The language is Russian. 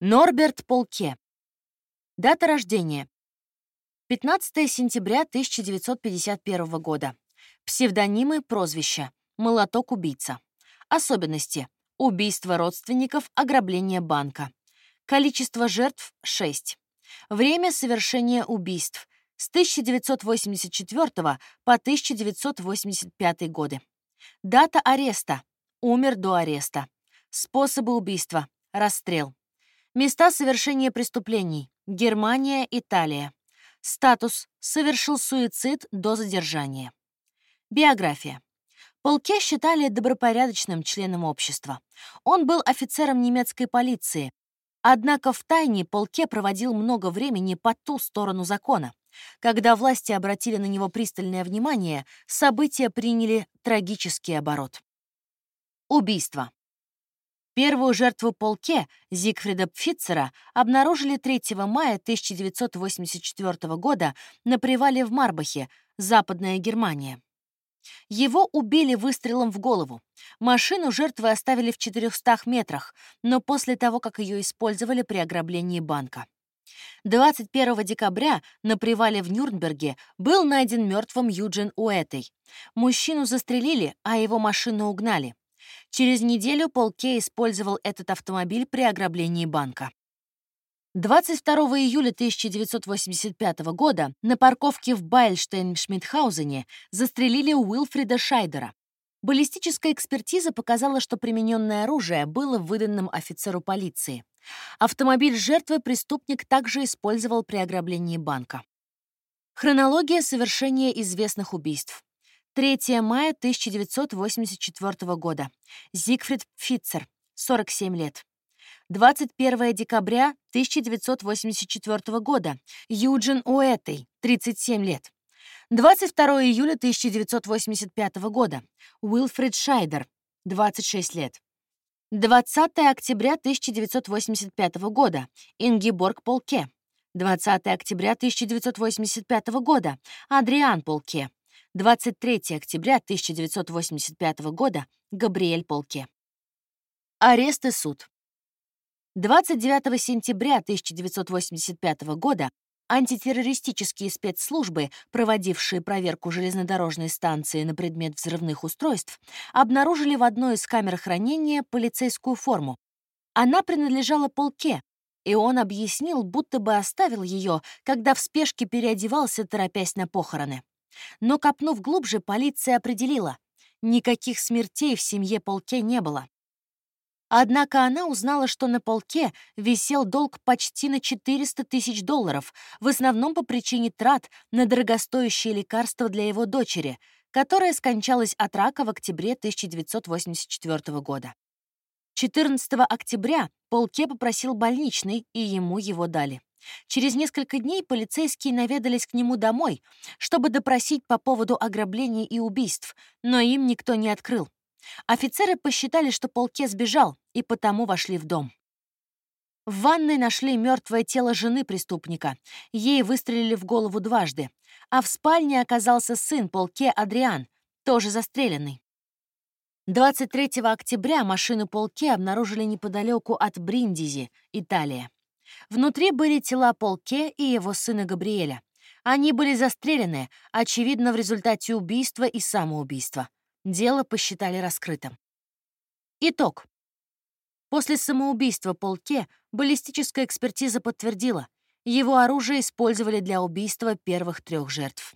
Норберт Полке. Дата рождения. 15 сентября 1951 года. Псевдонимы, прозвища. Молоток-убийца. Особенности. Убийство родственников, ограбление банка. Количество жертв — 6. Время совершения убийств — с 1984 по 1985 годы. Дата ареста. Умер до ареста. Способы убийства. Расстрел. Места совершения преступлений. Германия, Италия. Статус. Совершил суицид до задержания. Биография. Полке считали добропорядочным членом общества. Он был офицером немецкой полиции. Однако в тайне Полке проводил много времени по ту сторону закона. Когда власти обратили на него пристальное внимание, события приняли трагический оборот. Убийство. Первую жертву полке, Зигфрида Пфицера, обнаружили 3 мая 1984 года на привале в Марбахе, Западная Германия. Его убили выстрелом в голову. Машину жертвы оставили в 400 метрах, но после того, как ее использовали при ограблении банка. 21 декабря на привале в Нюрнберге был найден мертвым Юджин Уэтой. Мужчину застрелили, а его машину угнали. Через неделю Полке использовал этот автомобиль при ограблении банка. 22 июля 1985 года на парковке в Байльштейн-Шмидхаузене застрелили Уилфрида Шайдера. Баллистическая экспертиза показала, что примененное оружие было выданным офицеру полиции. Автомобиль жертвы преступник также использовал при ограблении банка. Хронология совершения известных убийств. 3 мая 1984 года. Зигфрид Фитцер, 47 лет. 21 декабря 1984 года. Юджин Уэтей, 37 лет. 22 июля 1985 года. Уилфред Шайдер, 26 лет. 20 октября 1985 года. Ингиборг Полке. 20 октября 1985 года. Адриан Полке. 23 октября 1985 года Габриэль Полке. Арест и суд. 29 сентября 1985 года антитеррористические спецслужбы, проводившие проверку железнодорожной станции на предмет взрывных устройств, обнаружили в одной из камер хранения полицейскую форму. Она принадлежала полке, и он объяснил, будто бы оставил ее, когда в спешке переодевался, торопясь на похороны. Но копнув глубже, полиция определила, никаких смертей в семье Полке не было. Однако она узнала, что на полке висел долг почти на 400 тысяч долларов, в основном по причине трат на дорогостоящие лекарства для его дочери, которая скончалась от рака в октябре 1984 года. 14 октября Полке попросил больничный, и ему его дали. Через несколько дней полицейские наведались к нему домой, чтобы допросить по поводу ограблений и убийств, но им никто не открыл. Офицеры посчитали, что Полке сбежал, и потому вошли в дом. В ванной нашли мертвое тело жены преступника. Ей выстрелили в голову дважды. А в спальне оказался сын Полке Адриан, тоже застреленный. 23 октября машину Полке обнаружили неподалеку от Бриндизи, Италия. Внутри были тела Полке и его сына Габриэля. Они были застрелены, очевидно, в результате убийства и самоубийства. Дело посчитали раскрытым. Итог. После самоубийства Полке баллистическая экспертиза подтвердила, его оружие использовали для убийства первых трех жертв.